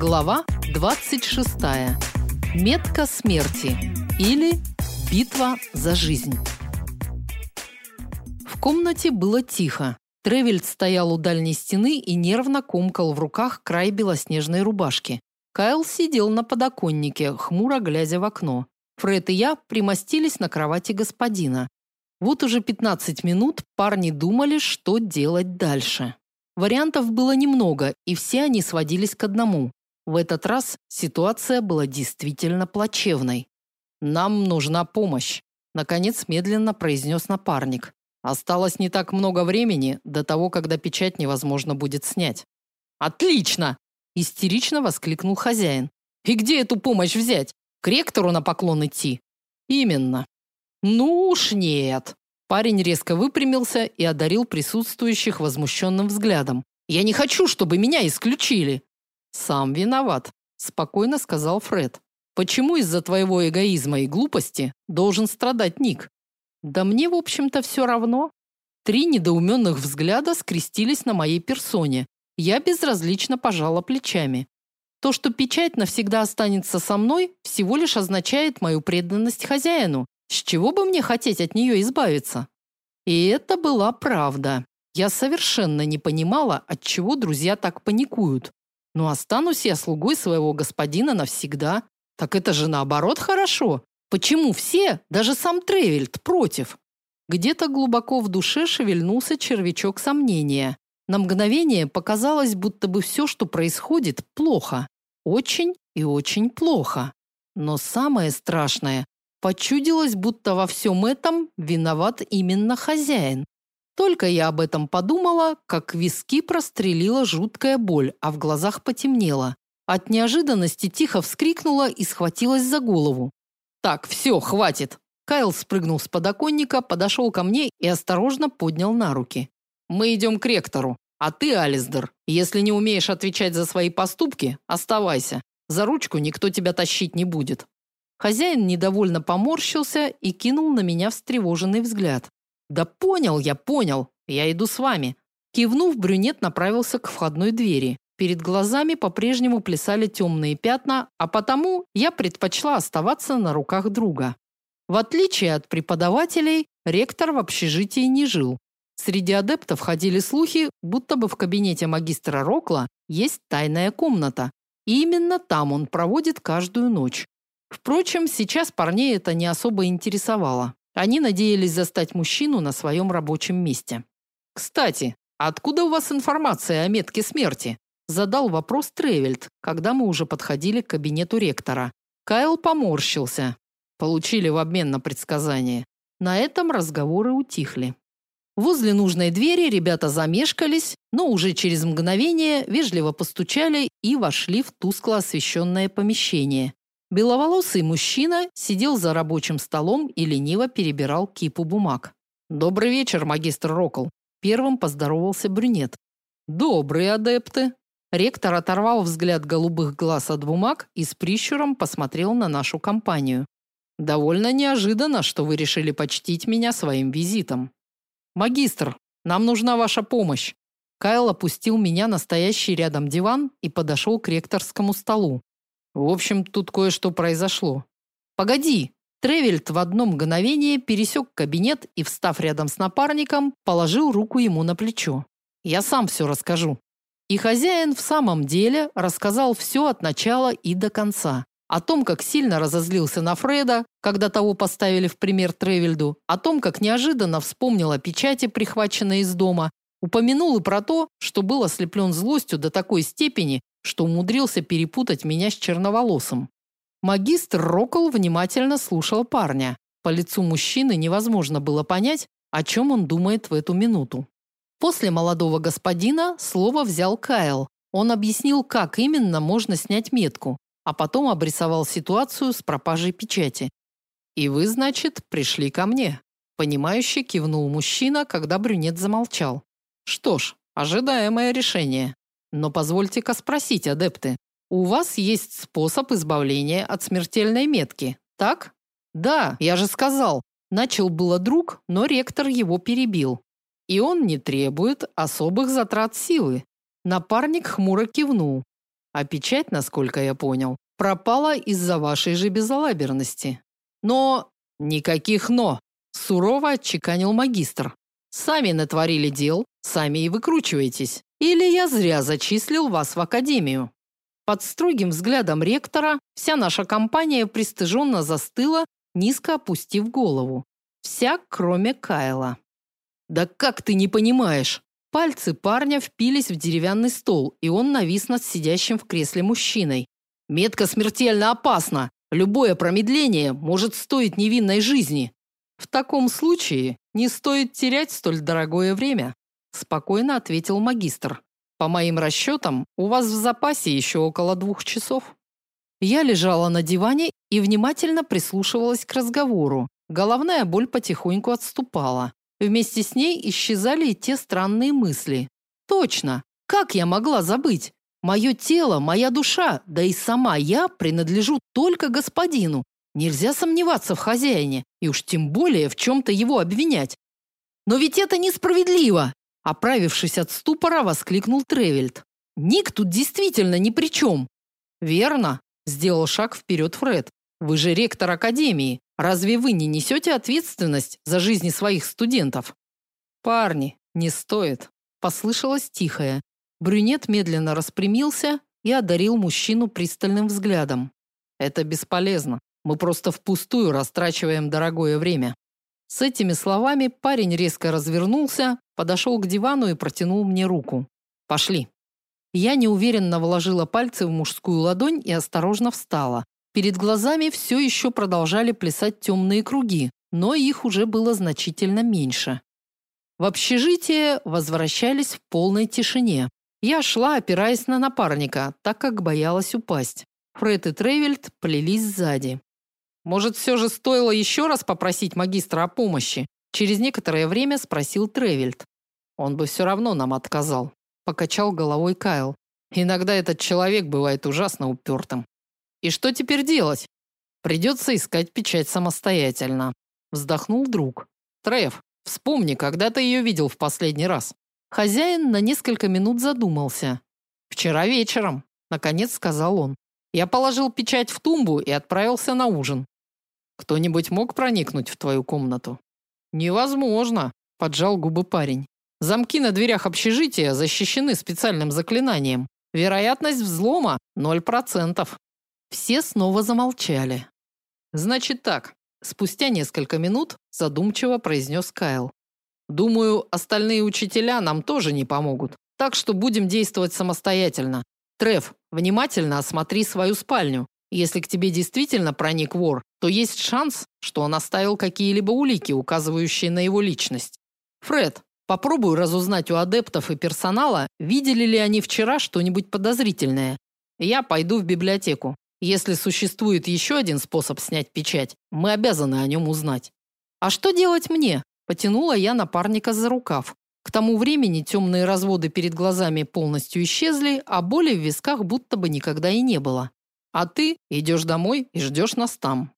Глава 26. Метка смерти или битва за жизнь. В комнате было тихо. Тревельд стоял у дальней стены и нервно комкал в руках край белоснежной рубашки. Кайл сидел на подоконнике, хмуро глядя в окно. Фред и я примостились на кровати господина. Вот уже 15 минут парни думали, что делать дальше. Вариантов было немного, и все они сводились к одному. В этот раз ситуация была действительно плачевной. Нам нужна помощь, наконец медленно произнес напарник. Осталось не так много времени до того, когда печать невозможно будет снять. Отлично, истерично воскликнул хозяин. И где эту помощь взять? К ректору на поклон идти? Именно. Ну уж нет. Парень резко выпрямился и одарил присутствующих возмущенным взглядом. Я не хочу, чтобы меня исключили. Сам виноват, спокойно сказал Фред. Почему из-за твоего эгоизма и глупости должен страдать Ник? Да мне, в общем-то, все равно. Три недоуменных взгляда скрестились на моей персоне. Я безразлично пожала плечами. То, что печать навсегда останется со мной, всего лишь означает мою преданность хозяину. С чего бы мне хотеть от нее избавиться? И это была правда. Я совершенно не понимала, от чего друзья так паникуют. Ну останусь я слугой своего господина навсегда. Так это же наоборот хорошо. Почему все, даже сам Тревельд, против? Где-то глубоко в душе шевельнулся червячок сомнения. На мгновение показалось, будто бы все, что происходит, плохо. Очень и очень плохо. Но самое страшное, почудилось, будто во всем этом виноват именно хозяин. Только я об этом подумала, как виски прострелила жуткая боль, а в глазах потемнело. От неожиданности тихо вскрикнула и схватилась за голову. Так, все, хватит. Кайл спрыгнул с подоконника, подошел ко мне и осторожно поднял на руки. Мы идем к ректору, а ты, Алисдер, если не умеешь отвечать за свои поступки, оставайся. За ручку никто тебя тащить не будет. Хозяин недовольно поморщился и кинул на меня встревоженный взгляд. Да понял я, понял. Я иду с вами. Кивнув, брюнет направился к входной двери. Перед глазами по-прежнему плясали темные пятна, а потому я предпочла оставаться на руках друга. В отличие от преподавателей, ректор в общежитии не жил. Среди адептов ходили слухи, будто бы в кабинете магистра Рокла есть тайная комната, и именно там он проводит каждую ночь. Впрочем, сейчас парней это не особо интересовало. Они надеялись застать мужчину на своем рабочем месте. Кстати, откуда у вас информация о метке смерти? задал вопрос Тревельд, когда мы уже подходили к кабинету ректора. Кайл поморщился. Получили в обмен на предсказание. На этом разговоры утихли. Возле нужной двери ребята замешкались, но уже через мгновение вежливо постучали и вошли в тускло освещенное помещение. Беловолосый мужчина сидел за рабочим столом и лениво перебирал кипу бумаг. Добрый вечер, магистр Рокл. Первым поздоровался брюнет. Добрые адепты. Ректор оторвал взгляд голубых глаз от бумаг и с прищуром посмотрел на нашу компанию. Довольно неожиданно, что вы решили почтить меня своим визитом. Магистр, нам нужна ваша помощь. Кайл опустил меня на стоящий рядом диван и подошел к ректорскому столу. В общем, тут кое-что произошло. Погоди. Тревельд в одно мгновение пересек кабинет и, встав рядом с напарником, положил руку ему на плечо. Я сам все расскажу. И хозяин в самом деле рассказал все от начала и до конца. О том, как сильно разозлился на Фреда, когда того поставили в пример Тревельду, о том, как неожиданно вспомнил о печати, прихваченной из дома, упомянул и про то, что был ослеплен злостью до такой степени, что умудрился перепутать меня с черноволосым. Магистр Рокл внимательно слушал парня. По лицу мужчины невозможно было понять, о чем он думает в эту минуту. После молодого господина слово взял Кайл. Он объяснил, как именно можно снять метку, а потом обрисовал ситуацию с пропажей печати. И вы, значит, пришли ко мне. Понимающе кивнул мужчина, когда брюнет замолчал. Что ж, ожидаемое решение. Но позвольте-ка спросить, адепты, у вас есть способ избавления от смертельной метки, так? Да, я же сказал. Начал было друг, но ректор его перебил. И он не требует особых затрат силы. Напарник хмуро кивнул. А печать, насколько я понял, пропала из-за вашей же безалаберности. Но никаких но, сурово отчеканил магистр. Сами натворили дел, сами и выкручиваетесь. Или я зря зачислил вас в академию. Под строгим взглядом ректора вся наша компания пристыженно застыла, низко опустив голову. Вся, кроме Кайла. Да как ты не понимаешь? Пальцы парня впились в деревянный стол, и он навис над сидящим в кресле мужчиной. Метка смертельно опасна. Любое промедление может стоить невинной жизни. В таком случае не стоит терять столь дорогое время, спокойно ответил магистр. По моим расчетам, у вас в запасе еще около двух часов. Я лежала на диване и внимательно прислушивалась к разговору. Головная боль потихоньку отступала. Вместе с ней исчезали и те странные мысли. Точно. Как я могла забыть? Мое тело, моя душа, да и сама я принадлежу только господину. Нельзя сомневаться в хозяине, и уж тем более в чем то его обвинять. Но ведь это несправедливо. Оправившись от ступора, воскликнул Тревельд. Ник тут действительно ни при чем. Верно, сделал шаг вперед Фред. Вы же ректор академии. Разве вы не несете ответственность за жизни своих студентов? Парни, не стоит, послышалось тихое. Брюнет медленно распрямился и одарил мужчину пристальным взглядом. Это бесполезно. Мы просто впустую растрачиваем дорогое время. С этими словами парень резко развернулся, подошел к дивану и протянул мне руку. Пошли. Я неуверенно вложила пальцы в мужскую ладонь и осторожно встала. Перед глазами все еще продолжали плясать темные круги, но их уже было значительно меньше. В общежитие возвращались в полной тишине. Я шла, опираясь на напарника, так как боялась упасть. Фред и Тревельд плелись сзади. Может, все же стоило еще раз попросить магистра о помощи? Через некоторое время спросил Тревельд. Он бы все равно нам отказал, покачал головой Кайл. Иногда этот человек бывает ужасно упертым. И что теперь делать? Придется искать печать самостоятельно, вздохнул друг. Трев, вспомни, когда ты ее видел в последний раз. Хозяин на несколько минут задумался. Вчера вечером, наконец сказал он. Я положил печать в тумбу и отправился на ужин. Кто-нибудь мог проникнуть в твою комнату? Невозможно, поджал губы парень. Замки на дверях общежития защищены специальным заклинанием. Вероятность взлома 0%. Все снова замолчали. Значит так, спустя несколько минут задумчиво произнес Кайл. Думаю, остальные учителя нам тоже не помогут. Так что будем действовать самостоятельно. Трев, внимательно осмотри свою спальню. Если к тебе действительно проник вор, то есть шанс, что он оставил какие-либо улики, указывающие на его личность. Фред, попробуй разузнать у адептов и персонала, видели ли они вчера что-нибудь подозрительное. Я пойду в библиотеку. Если существует еще один способ снять печать, мы обязаны о нем узнать. А что делать мне? Потянула я напарника за рукав. К тому времени темные разводы перед глазами полностью исчезли, а боли в висках будто бы никогда и не было. А ты идешь домой и ждешь нас там.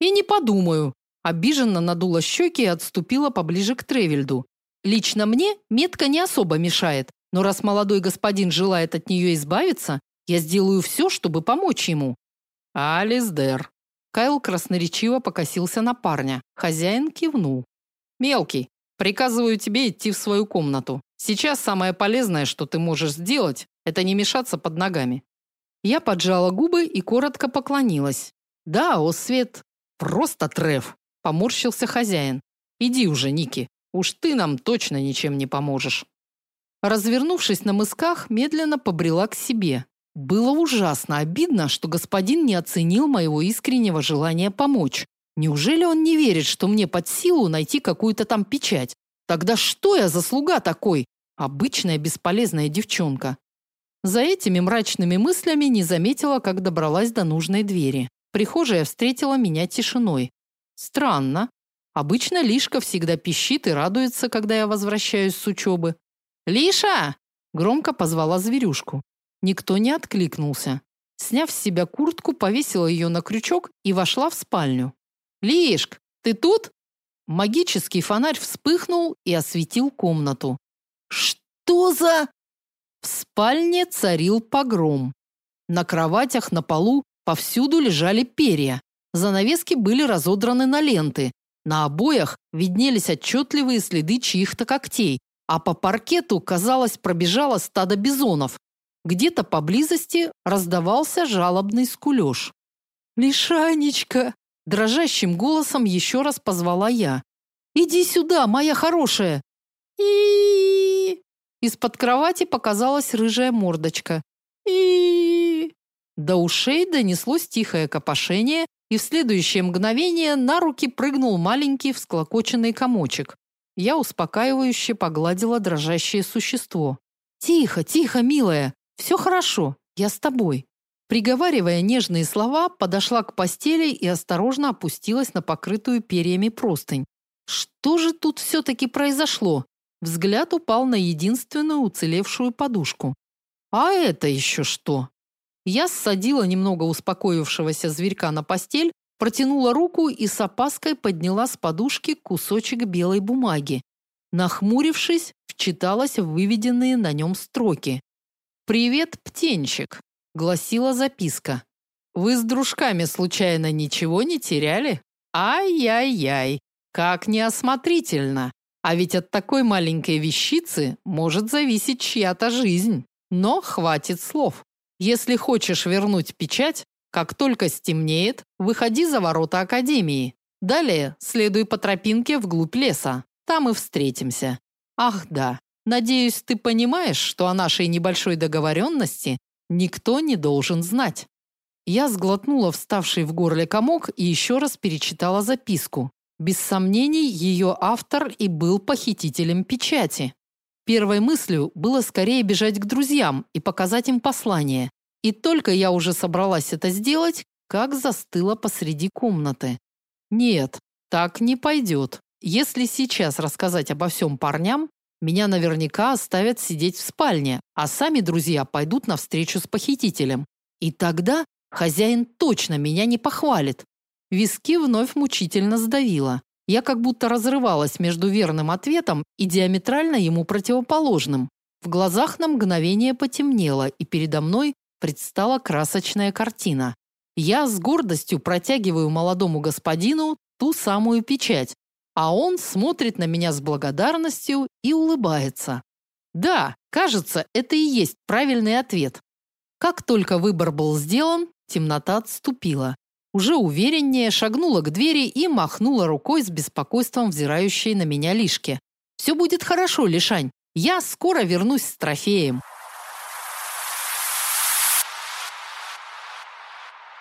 И не подумаю. Обиженно надула щеки и отступила поближе к Тревельду. Лично мне метка не особо мешает, но раз молодой господин желает от нее избавиться, я сделаю все, чтобы помочь ему. Алисдер. Кайл красноречиво покосился на парня. Хозяин кивнул. Мелкий, приказываю тебе идти в свою комнату. Сейчас самое полезное, что ты можешь сделать, это не мешаться под ногами. Я поджала губы и коротко поклонилась. Да, о свет, просто треф, поморщился хозяин. Иди уже, Ники. Уж ты нам точно ничем не поможешь. Развернувшись на мысках, медленно побрела к себе. Было ужасно обидно, что господин не оценил моего искреннего желания помочь. Неужели он не верит, что мне под силу найти какую-то там печать? Тогда что я за слуга такой? Обычная бесполезная девчонка. За этими мрачными мыслями не заметила, как добралась до нужной двери. Прихожая встретила меня тишиной. Странно. Обычно Лишка всегда пищит и радуется, когда я возвращаюсь с учебы. «Лиша!» – громко позвала зверюшку. Никто не откликнулся. Сняв с себя куртку, повесила ее на крючок и вошла в спальню. «Лишк, ты тут?» Магический фонарь вспыхнул и осветил комнату. «Что за...» В спальне царил погром. На кроватях, на полу повсюду лежали перья. Занавески были разодраны на ленты. На обоях виднелись отчетливые следы чьих-то когтей, а по паркету, казалось, пробежало стадо бизонов. Где-то поблизости раздавался жалобный скулёж. «Лишанечка!» – дрожащим голосом еще раз позвала я. «Иди сюда, моя хорошая!» и Из-под кровати показалась рыжая мордочка. и До ушей донеслось тихое копошение, и в следующее мгновение на руки прыгнул маленький всклокоченный комочек. Я успокаивающе погладила дрожащее существо. Тихо, тихо, милая. все хорошо. Я с тобой. Приговаривая нежные слова, подошла к постели и осторожно опустилась на покрытую перьями простынь. Что же тут все таки произошло? Взгляд упал на единственную уцелевшую подушку. А это еще что? Я ссадила немного успокоившегося зверька на постель, протянула руку и с опаской подняла с подушки кусочек белой бумаги. Нахмурившись, вчиталась в выведенные на нем строки. «Привет, птенчик», – гласила записка. «Вы с дружками случайно ничего не теряли? Ай-яй-яй, как неосмотрительно. А ведь от такой маленькой вещицы может зависеть чья-то жизнь. Но хватит слов. Если хочешь вернуть печать, как только стемнеет, выходи за ворота академии. Далее следуй по тропинке вглубь леса. Там и встретимся. Ах, да. Надеюсь, ты понимаешь, что о нашей небольшой договоренности никто не должен знать. Я сглотнула вставший в горле комок и еще раз перечитала записку. Без сомнений, ее автор и был похитителем печати. Первой мыслью было скорее бежать к друзьям и показать им послание. И только я уже собралась это сделать, как застыла посреди комнаты. Нет, так не пойдет. Если сейчас рассказать обо всем парням, меня наверняка оставят сидеть в спальне, а сами друзья пойдут на встречу с похитителем. И тогда хозяин точно меня не похвалит. Виски вновь мучительно сдавило. Я как будто разрывалась между верным ответом и диаметрально ему противоположным. В глазах на мгновение потемнело, и передо мной предстала красочная картина. Я с гордостью протягиваю молодому господину ту самую печать, а он смотрит на меня с благодарностью и улыбается. Да, кажется, это и есть правильный ответ. Как только выбор был сделан, темнота отступила уже увереннее шагнула к двери и махнула рукой с беспокойством взирающей на меня Лишке. «Все будет хорошо, Лишань. Я скоро вернусь с трофеем.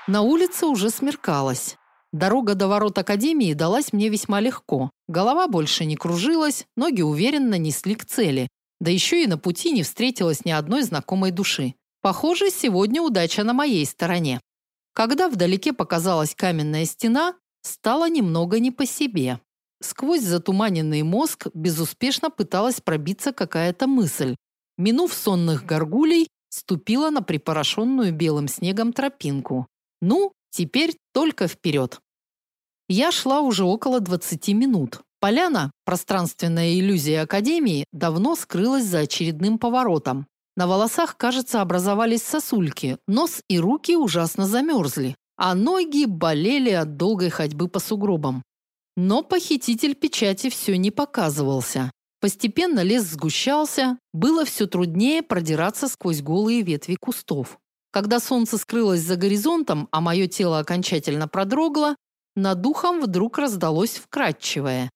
На улице уже смеркалось. Дорога до ворот академии далась мне весьма легко. Голова больше не кружилась, ноги уверенно несли к цели. Да еще и на пути не встретилось ни одной знакомой души. Похоже, сегодня удача на моей стороне. Когда вдалеке показалась каменная стена, стало немного не по себе. Сквозь затуманенный мозг безуспешно пыталась пробиться какая-то мысль. Минув сонных горгулей, ступила на припорошенную белым снегом тропинку. Ну, теперь только вперед. Я шла уже около 20 минут. Поляна, пространственная иллюзия академии, давно скрылась за очередным поворотом. На волосах, кажется, образовались сосульки, нос и руки ужасно замерзли, а ноги болели от долгой ходьбы по сугробам. Но похититель печати все не показывался. Постепенно лес сгущался, было все труднее продираться сквозь голые ветви кустов. Когда солнце скрылось за горизонтом, а мое тело окончательно продрогло, над духом вдруг раздалось вкрадчивое: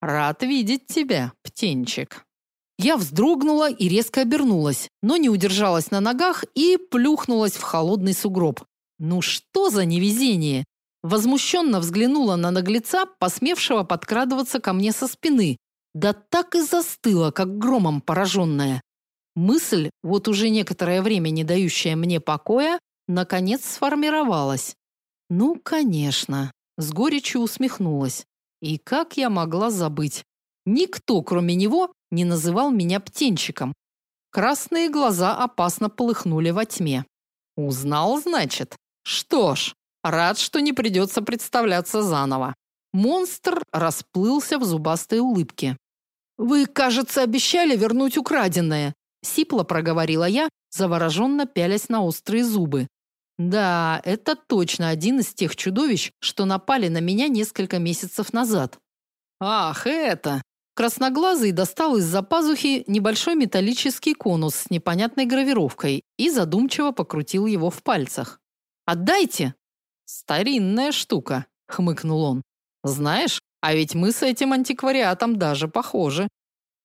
"Рад видеть тебя, птенчик". Я вздрогнула и резко обернулась, но не удержалась на ногах и плюхнулась в холодный сугроб. Ну что за невезение? Возмущенно взглянула на наглеца, посмевшего подкрадываться ко мне со спины. Да так и застыла, как громом пораженная. Мысль, вот уже некоторое время не дающая мне покоя, наконец сформировалась. Ну, конечно, с горечью усмехнулась. И как я могла забыть? Никто, кроме него, не называл меня птенчиком. Красные глаза опасно полыхнули во тьме. Узнал, значит? Что ж, рад, что не придется представляться заново. Монстр расплылся в зубастой улыбке. Вы, кажется, обещали вернуть украденное, сипло проговорила я, завороженно пялясь на острые зубы. Да, это точно один из тех чудовищ, что напали на меня несколько месяцев назад. Ах, это. Красноглазый достал из-за пазухи небольшой металлический конус с непонятной гравировкой и задумчиво покрутил его в пальцах. Отдайте. Старинная штука, хмыкнул он. Знаешь, а ведь мы с этим антиквариатом даже похожи.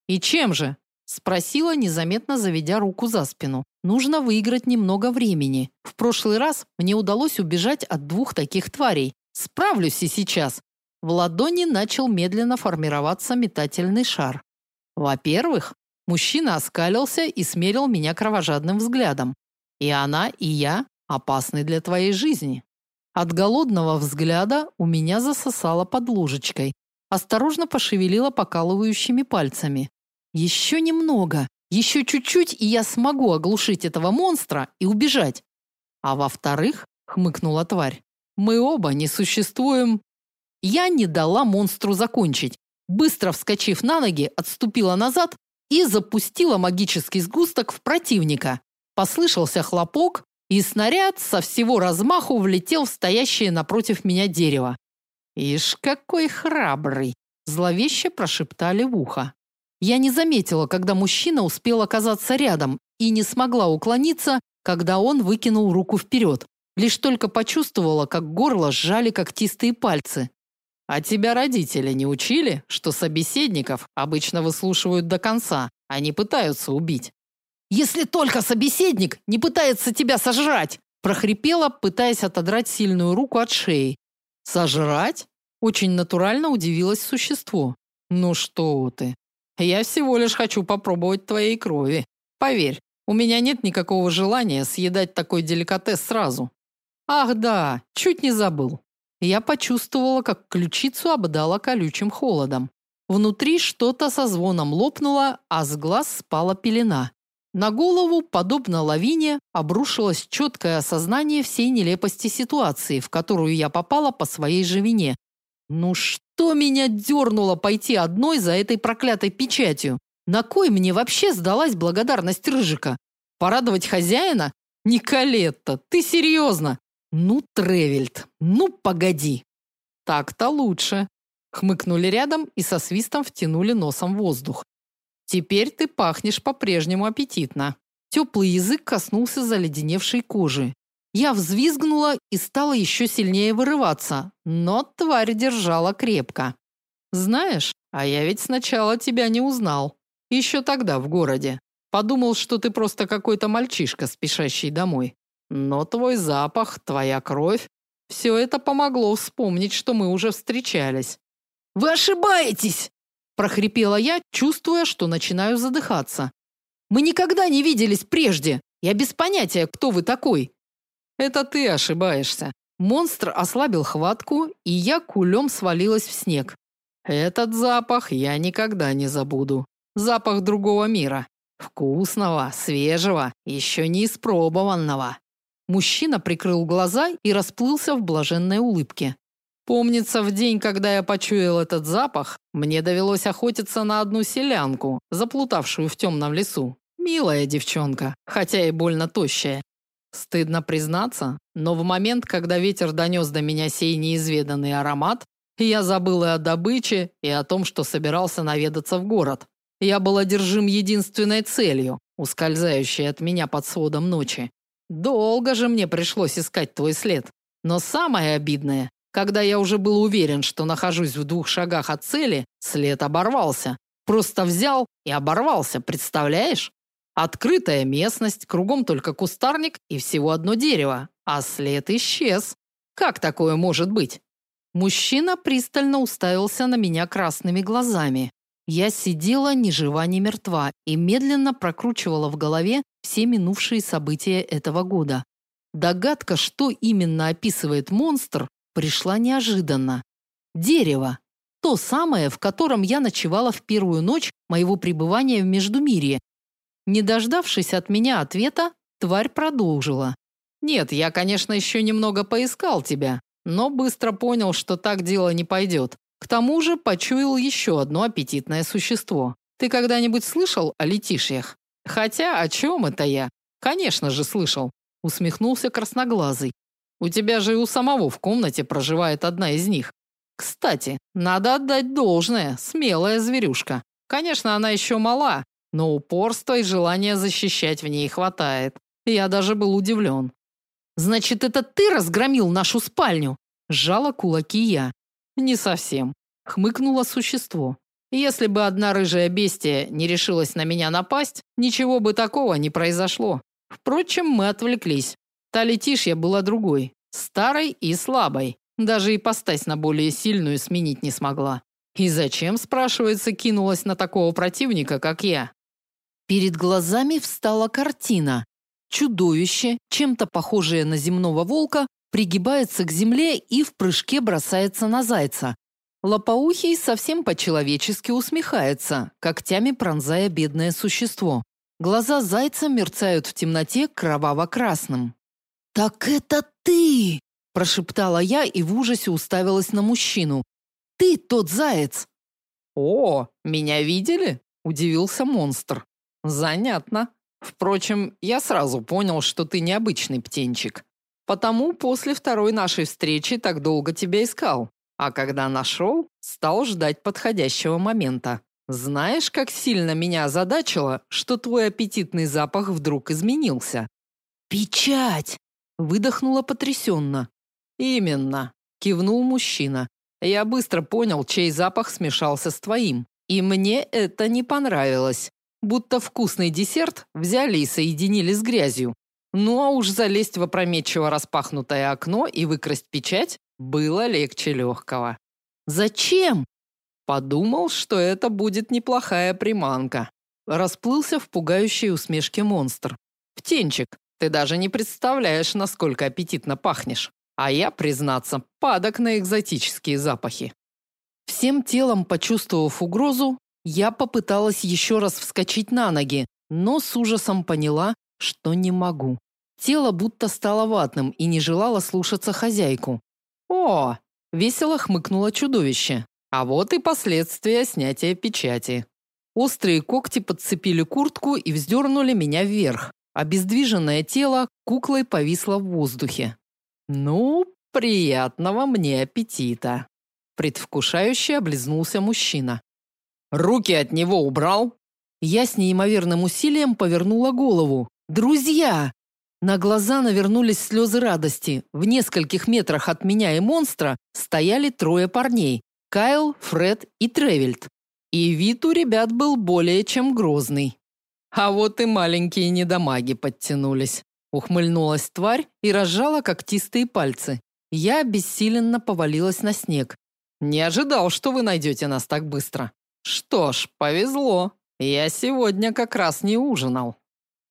И чем же? спросила, незаметно заведя руку за спину. Нужно выиграть немного времени. В прошлый раз мне удалось убежать от двух таких тварей. Справлюсь и сейчас. В ладони начал медленно формироваться метательный шар. Во-первых, мужчина оскалился и смерил меня кровожадным взглядом. И она, и я опасны для твоей жизни. От голодного взгляда у меня засосало под ложечкой. Осторожно пошевелила покалывающими пальцами. Еще немного, еще чуть-чуть, и я смогу оглушить этого монстра и убежать. А во-вторых, хмыкнула тварь. Мы оба не существуем я не дала монстру закончить. Быстро вскочив на ноги, отступила назад и запустила магический сгусток в противника. Послышался хлопок, и снаряд со всего размаху влетел в стоящее напротив меня дерево. «Ишь, какой храбрый!» – зловеще прошептали в ухо. Я не заметила, когда мужчина успел оказаться рядом, и не смогла уклониться, когда он выкинул руку вперед. Лишь только почувствовала, как горло сжали когтистые пальцы. А тебя родители не учили, что собеседников обычно выслушивают до конца, а не пытаются убить? Если только собеседник не пытается тебя сожрать, прохрипела, пытаясь отодрать сильную руку от шеи. Сожрать? Очень натурально удивилось существо. Ну что ты? Я всего лишь хочу попробовать твоей крови. Поверь, у меня нет никакого желания съедать такой деликатес сразу. Ах, да, чуть не забыл. Я почувствовала, как ключицу обдало колючим холодом. Внутри что-то со звоном лопнуло, а с глаз спала пелена. На голову, подобно лавине, обрушилось четкое осознание всей нелепости ситуации, в которую я попала по своей же вине. Ну что меня дернуло пойти одной за этой проклятой печатью? На кой мне вообще сдалась благодарность Рыжика? Порадовать хозяина? Николетта, ты серьезно? Ну, Тревельд, ну погоди. Так-то лучше. Хмыкнули рядом и со свистом втянули носом воздух. Теперь ты пахнешь по-прежнему аппетитно. Теплый язык коснулся заледеневшей кожи. Я взвизгнула и стала еще сильнее вырываться, но тварь держала крепко. Знаешь, а я ведь сначала тебя не узнал. Еще тогда в городе. Подумал, что ты просто какой-то мальчишка, спешащий домой. Но твой запах, твоя кровь все это помогло вспомнить, что мы уже встречались. Вы ошибаетесь, прохрипела я, чувствуя, что начинаю задыхаться. Мы никогда не виделись прежде. Я без понятия, кто вы такой. Это ты ошибаешься. Монстр ослабил хватку, и я кулем свалилась в снег. Этот запах я никогда не забуду. Запах другого мира. Вкусного, свежего, еще не испробованного. Мужчина прикрыл глаза и расплылся в блаженной улыбке. Помнится, в день, когда я почуял этот запах, мне довелось охотиться на одну селянку, заплутавшую в темном лесу. Милая девчонка, хотя и больно тощая. Стыдно признаться, но в момент, когда ветер донес до меня сей неизведанный аромат, я забыл и о добыче, и о том, что собирался наведаться в город. Я был одержим единственной целью, ускользающей от меня под сводом ночи. Долго же мне пришлось искать твой след. Но самое обидное, когда я уже был уверен, что нахожусь в двух шагах от цели, след оборвался. Просто взял и оборвался, представляешь? Открытая местность, кругом только кустарник и всего одно дерево, а след исчез. Как такое может быть? Мужчина пристально уставился на меня красными глазами. Я сидела ни жива, ни мертва и медленно прокручивала в голове все минувшие события этого года. Догадка, что именно описывает монстр, пришла неожиданно. Дерево. То самое, в котором я ночевала в первую ночь моего пребывания в Междумирье. Не дождавшись от меня ответа, тварь продолжила. Нет, я, конечно, еще немного поискал тебя, но быстро понял, что так дело не пойдет. К тому же почуял еще одно аппетитное существо. Ты когда-нибудь слышал о летишьях? Хотя о чем это я? Конечно же, слышал. усмехнулся красноглазый. У тебя же и у самого в комнате проживает одна из них. Кстати, надо отдать должное, смелая зверюшка. Конечно, она еще мала, но упорства и желания защищать в ней хватает. Я даже был удивлен. Значит, это ты разгромил нашу спальню? Сжала кулаки я. Не совсем, хмыкнуло существо. Если бы одна рыжая бестия не решилась на меня напасть, ничего бы такого не произошло. Впрочем, мы отвлеклись. Та летишья была другой, старой и слабой. Даже и постась на более сильную сменить не смогла. И зачем, спрашивается, кинулась на такого противника, как я? Перед глазами встала картина. Чудовище, чем-то похожее на земного волка, пригибается к земле и в прыжке бросается на зайца. Лопоухий совсем по-человечески усмехается, когтями пронзая бедное существо. Глаза зайца мерцают в темноте кроваво-красным. «Так это ты!» – прошептала я и в ужасе уставилась на мужчину. «Ты тот заяц!» «О, меня видели?» – удивился монстр. «Занятно. Впрочем, я сразу понял, что ты необычный птенчик. Потому после второй нашей встречи так долго тебя искал. А когда нашел, стал ждать подходящего момента. Знаешь, как сильно меня озадачило, что твой аппетитный запах вдруг изменился? Печать, выдохнула потрясенно. Именно, кивнул мужчина. Я быстро понял, чей запах смешался с твоим, и мне это не понравилось. Будто вкусный десерт взяли и соединили с грязью. Ну а уж залезть в опрометчиво распахнутое окно и выкрасть печать было легче легкого. Зачем? Подумал, что это будет неплохая приманка. Расплылся в пугающей усмешке монстр. Птенчик, ты даже не представляешь, насколько аппетитно пахнешь. А я, признаться, падок на экзотические запахи. Всем телом почувствовав угрозу, я попыталась еще раз вскочить на ноги, но с ужасом поняла, что не могу. Тело будто стало ватным и не желало слушаться хозяйку. О, весело хмыкнуло чудовище. А вот и последствия снятия печати. Острые когти подцепили куртку и вздернули меня вверх. Обездвиженное тело куклой повисло в воздухе. Ну, приятного мне аппетита. Предвкушающе облизнулся мужчина. Руки от него убрал? Я с неимоверным усилием повернула голову. Друзья, на глаза навернулись слезы радости. В нескольких метрах от меня и монстра стояли трое парней: Кайл, Фред и Тревельд. И вид у ребят был более чем грозный. А вот и маленькие недомаги подтянулись. Ухмыльнулась тварь и разжала когтистые пальцы. Я бессиленно повалилась на снег. Не ожидал, что вы найдете нас так быстро. Что ж, повезло. Я сегодня как раз не ужинал.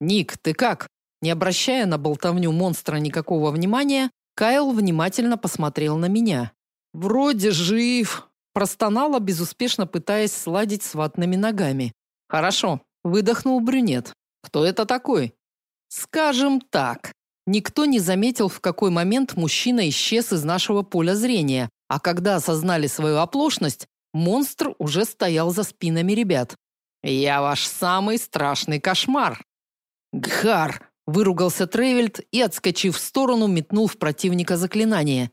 Ник, ты как? Не обращая на болтовню монстра никакого внимания, Кайл внимательно посмотрел на меня. Вроде жив, простонала, безуспешно пытаясь сладить с ватными ногами. Хорошо, выдохнул брюнет. Кто это такой? Скажем так, никто не заметил, в какой момент мужчина исчез из нашего поля зрения, а когда осознали свою оплошность, монстр уже стоял за спинами ребят. Я ваш самый страшный кошмар. Гхар, Выругался Тревельд и, отскочив в сторону, метнул в противника заклинание.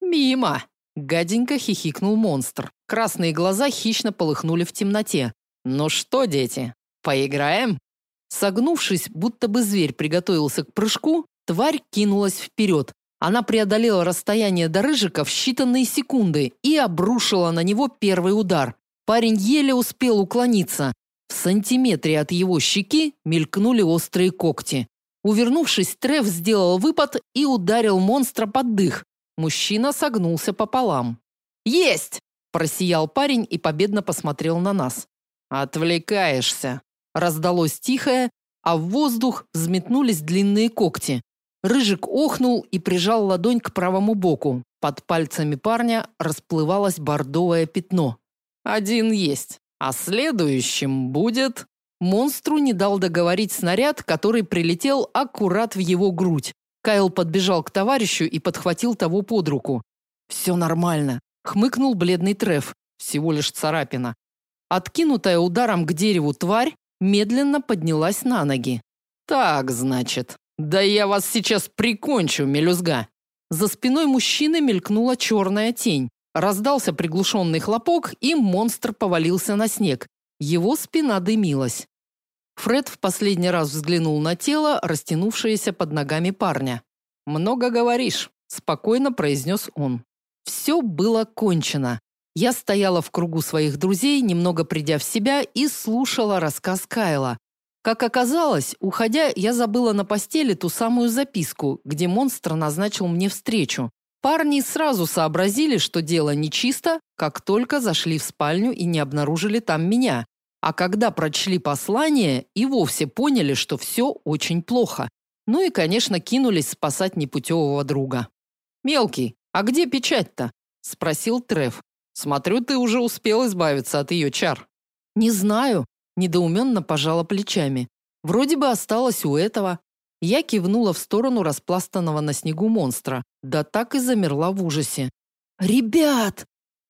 «Мимо!» – гаденько хихикнул монстр. Красные глаза хищно полыхнули в темноте. «Ну что, дети, поиграем?» Согнувшись, будто бы зверь приготовился к прыжку, тварь кинулась вперед. Она преодолела расстояние до рыжика в считанные секунды и обрушила на него первый удар. Парень еле успел уклониться. В сантиметре от его щеки мелькнули острые когти. Увернувшись, Трев сделал выпад и ударил монстра под дых. Мужчина согнулся пополам. «Есть!» – просиял парень и победно посмотрел на нас. «Отвлекаешься!» – раздалось тихое, а в воздух взметнулись длинные когти. Рыжик охнул и прижал ладонь к правому боку. Под пальцами парня расплывалось бордовое пятно. «Один есть, а следующим будет...» Монстру не дал договорить снаряд, который прилетел аккурат в его грудь. Кайл подбежал к товарищу и подхватил того под руку. «Все нормально», — хмыкнул бледный Треф. Всего лишь царапина. Откинутая ударом к дереву тварь медленно поднялась на ноги. «Так, значит, Да я вас сейчас прикончу, мелюзга. За спиной мужчины мелькнула черная тень. Раздался приглушенный хлопок, и монстр повалился на снег. Его спина дымилась. Фред в последний раз взглянул на тело, растянувшееся под ногами парня. "Много говоришь", спокойно произнес он. Все было кончено. Я стояла в кругу своих друзей, немного придя в себя, и слушала рассказ Кайла. Как оказалось, уходя, я забыла на постели ту самую записку, где монстр назначил мне встречу. Парни сразу сообразили, что дело нечисто, как только зашли в спальню и не обнаружили там меня. А когда прочли послание, и вовсе поняли, что все очень плохо. Ну и, конечно, кинулись спасать непутевого друга. «Мелкий, а где печать-то?» – спросил Треф. «Смотрю, ты уже успел избавиться от ее чар». «Не знаю», – недоуменно пожала плечами. «Вроде бы осталось у этого». Я кивнула в сторону распластанного на снегу монстра, да так и замерла в ужасе. «Ребят!»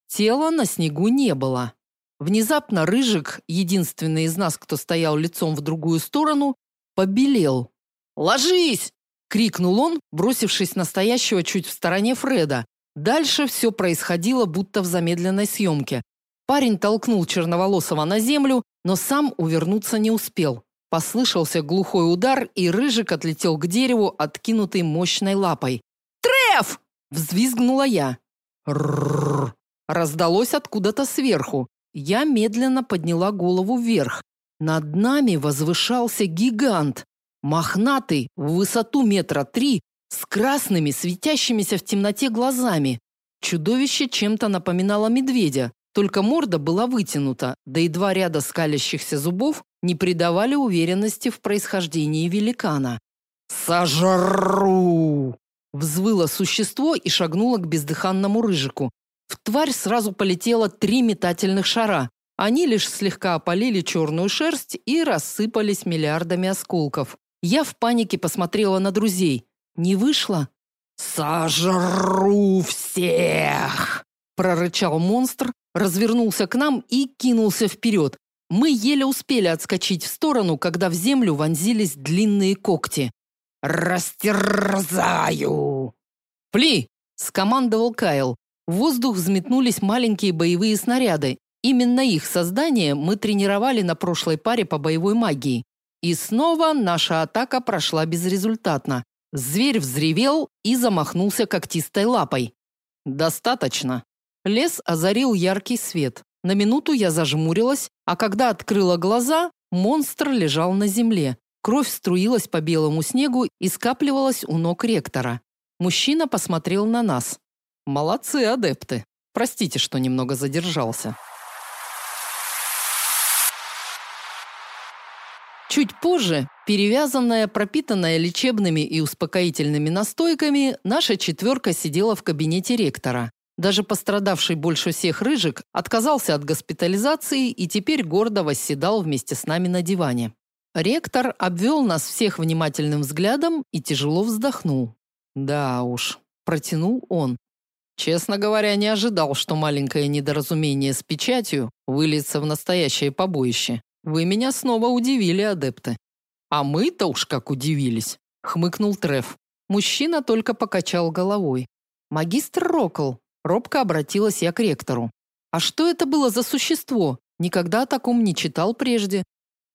Тела на снегу не было. Внезапно Рыжик, единственный из нас, кто стоял лицом в другую сторону, побелел. «Ложись!» – крикнул он, бросившись на стоящего чуть в стороне Фреда. Дальше все происходило будто в замедленной съемке. Парень толкнул черноволосого на землю, но сам увернуться не успел. Послышался глухой удар, и рыжик отлетел к дереву, откинутый мощной лапой. «Треф!» – взвизгнула я. «Ррррр!» – раздалось откуда-то сверху. Я медленно подняла голову вверх. Над нами возвышался гигант, мохнатый, в высоту метра три, с красными, светящимися в темноте глазами. Чудовище чем-то напоминало медведя, только морда была вытянута, да и два ряда скалящихся зубов не придавали уверенности в происхождении великана. «Сожру!» Взвыло существо и шагнуло к бездыханному рыжику. В тварь сразу полетело три метательных шара. Они лишь слегка опалили черную шерсть и рассыпались миллиардами осколков. Я в панике посмотрела на друзей. Не вышло? «Сожру всех!» прорычал монстр, развернулся к нам и кинулся вперед. Мы еле успели отскочить в сторону, когда в землю вонзились длинные когти. «Растерзаю!» «Пли!» – скомандовал Кайл. В воздух взметнулись маленькие боевые снаряды. Именно их создание мы тренировали на прошлой паре по боевой магии. И снова наша атака прошла безрезультатно. Зверь взревел и замахнулся когтистой лапой. Достаточно. Лес озарил яркий свет. На минуту я зажмурилась, а когда открыла глаза, монстр лежал на земле. Кровь струилась по белому снегу и скапливалась у ног ректора. Мужчина посмотрел на нас. Молодцы, адепты. Простите, что немного задержался. Чуть позже, перевязанная, пропитанная лечебными и успокоительными настойками, наша четверка сидела в кабинете ректора. Даже пострадавший больше всех рыжик отказался от госпитализации и теперь гордо восседал вместе с нами на диване. Ректор обвел нас всех внимательным взглядом и тяжело вздохнул. Да уж, протянул он. Честно говоря, не ожидал, что маленькое недоразумение с печатью выльется в настоящее побоище. Вы меня снова удивили, адепты. А мы-то уж как удивились, хмыкнул Треф. Мужчина только покачал головой. Магистр Рокл, робко обратилась я к ректору. А что это было за существо? Никогда о таком не читал прежде.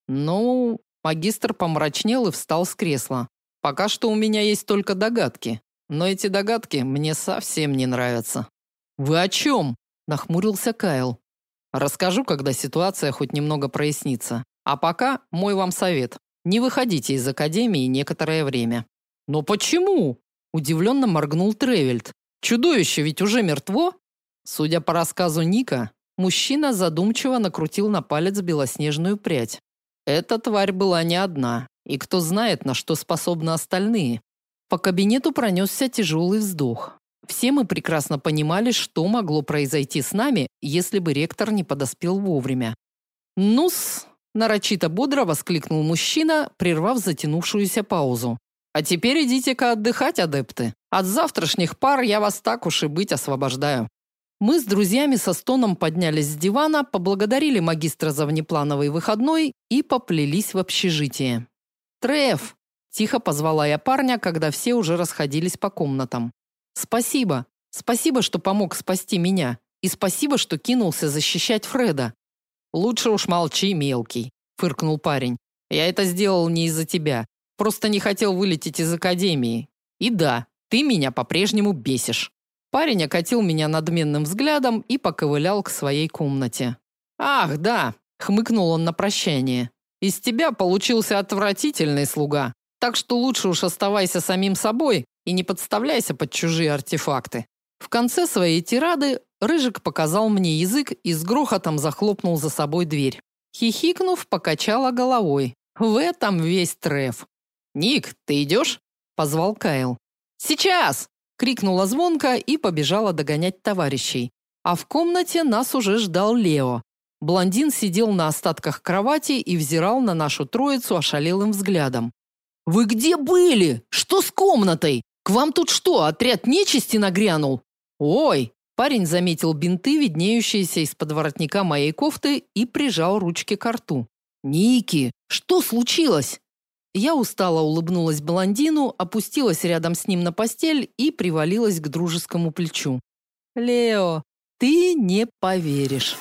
Ну, магистр помрачнел и встал с кресла. Пока что у меня есть только догадки, но эти догадки мне совсем не нравятся. Вы о чем?» – нахмурился Кайл. Расскажу, когда ситуация хоть немного прояснится. А пока мой вам совет: не выходите из академии некоторое время. Но почему? удивленно моргнул Тревельд. Чудовище ведь уже мертво? Судя по рассказу Ника, мужчина задумчиво накрутил на палец белоснежную прядь. Эта тварь была не одна, и кто знает, на что способны остальные. По кабинету пронесся тяжелый вздох. Все мы прекрасно понимали, что могло произойти с нами, если бы ректор не подоспел вовремя. «Ну-с!» – нарочито бодро воскликнул мужчина, прервав затянувшуюся паузу. «А теперь идите-ка отдыхать, адепты. От завтрашних пар я вас так уж и быть освобождаю». Мы с друзьями со стоном поднялись с дивана, поблагодарили магистра за внеплановый выходной и поплелись в общежитие. «Треф!» Тихо позвала я парня, когда все уже расходились по комнатам. Спасибо. Спасибо, что помог спасти меня. И спасибо, что кинулся защищать Фреда. Лучше уж молчи, мелкий, фыркнул парень. Я это сделал не из-за тебя. Просто не хотел вылететь из академии. И да, ты меня по-прежнему бесишь. Парень окатил меня надменным взглядом и поковылял к своей комнате. Ах, да, хмыкнул он на прощание. Из тебя получился отвратительный слуга. Так что лучше уж оставайся самим собой и не подставляйся под чужие артефакты. В конце своей тирады Рыжик показал мне язык и с грохотом захлопнул за собой дверь. Хихикнув, покачала головой. В этом весь треф. «Ник, ты идешь?» – позвал Кайл. «Сейчас!» – крикнула звонко и побежала догонять товарищей. А в комнате нас уже ждал Лео. Блондин сидел на остатках кровати и взирал на нашу троицу ошалелым взглядом. «Вы где были? Что с комнатой? К вам тут что, отряд нечисти нагрянул?» «Ой!» Парень заметил бинты, виднеющиеся из-под воротника моей кофты, и прижал ручки к рту. «Ники, что случилось?» Я устало улыбнулась блондину, опустилась рядом с ним на постель и привалилась к дружескому плечу. «Лео, ты не поверишь».